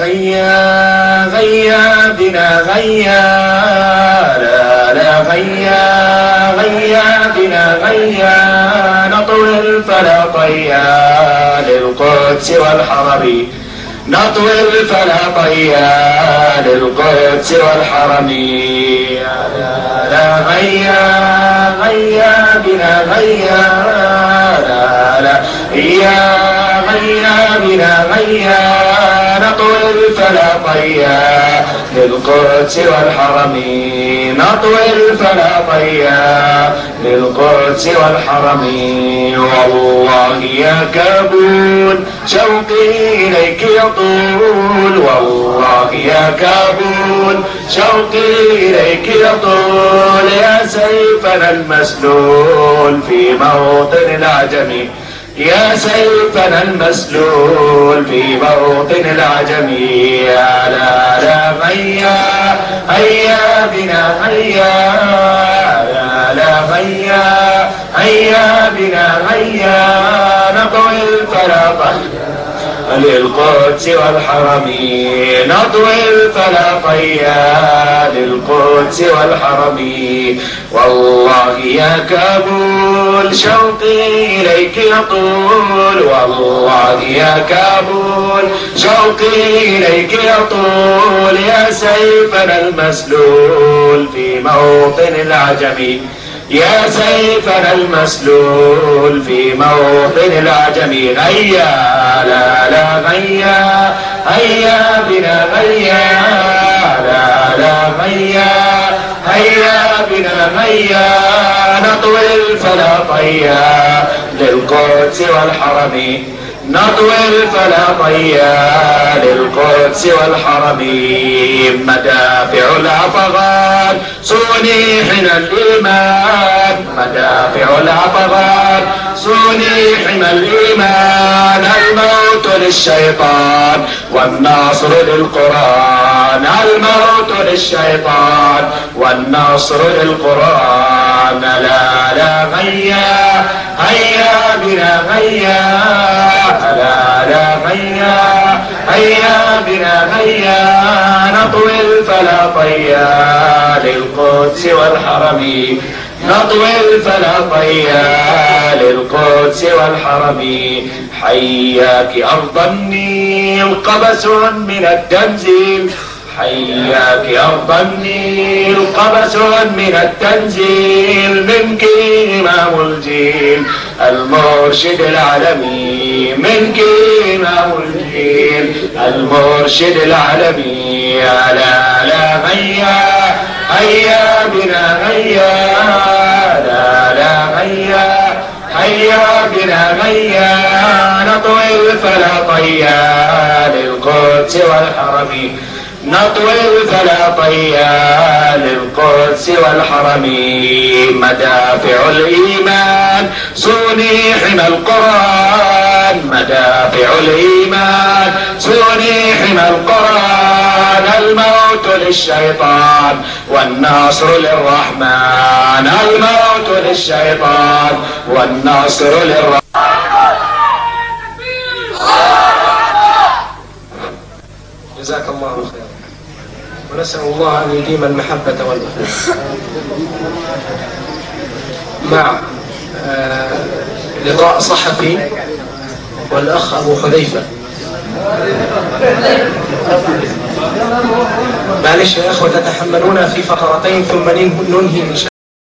غيا غيا بنا غيا. لا لا غيا غيا بنا غيا. نطوي الفلا طيا للقدس والحرم. نطوي الفلا طيا للقدس والحرم. لا لا غيا غيا بنا غيا. لا لا يا غيا بنا غيا. نطوي الفلا طيا للقدس والحرم. نطوي الفلا طيا للقدس والحرم. والله يا كابول شوقي إليك يطول. والله يا كابول شوقي إليك يطول. يا سيفنا المسلول في موطن العجم يا سيفنا المسلول في موطن العجم يا لا لا هيا هيا بنا هيا. لا لا هيا هيا بنا هيا. نطوي الفلا للقدس والحرم نطوي الفلا طيا للقدس والحرم والله يا كابول شوقي إليك يطول. والله يا كابول شوقي إليك يطول. يا سيفنا المسلول في موطن العجم يا سيفنا المسلول في موطن العجم هيا لا لا هيا هيا بنا هيا لا لا هيا هيا بنا هيا نطوي الفلا طيا للقدس والحرم نطوي الفلا طيا للقدس والحرم مدافع العفغان صوني حين الإيمان. مدافع العفغان صوني حين الإيمان. الموت للشيطان والناصر للقرآن. الموت للشيطان والناصر للقرآن. لا لا هيا هيا بنا هيا هيا هيا بنا هيا. نطوي الفلا طيا للقدس والحرم. نطوي الفلا طيا للقدس والحرم. حياك أرض النيل قبس من التنزيل حياك أرض النيل قبس من التنزيل منك إمام الجيل المرشد العالمي منك إمام الجيل المرشد العالمي. لا لا هيا هيا بنا هيا لا لا هيا هيا بنا هيا نطوي الفلا طيا للقدس والحرم. نطوي الفلا طيا للقدس والحرم مدافع الإيمان صوني حمى القرآن. مدافع الإيمان صوني حمى القرآن. الموت للشيطان والنصر للرحمن. الموت للشيطان والنصر للرحمن. جزاك الله خيرا. ونسأل الله أن يديم المحبة والإخلاص. مع آه لقاء صحفي والأخ أبو حذيفة. معلش يا إخوة تتحملونا في فقرتين ثم ننهي إن شاء